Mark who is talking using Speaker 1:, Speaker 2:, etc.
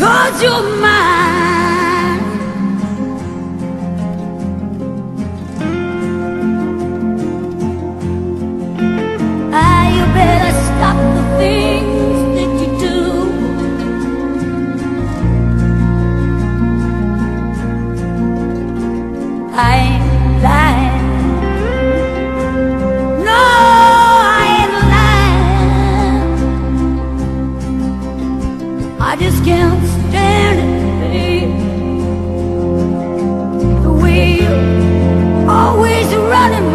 Speaker 1: cause you're mine. Ah, you better stop the things that you do. I I just can't stand it, babe. The wheel always running.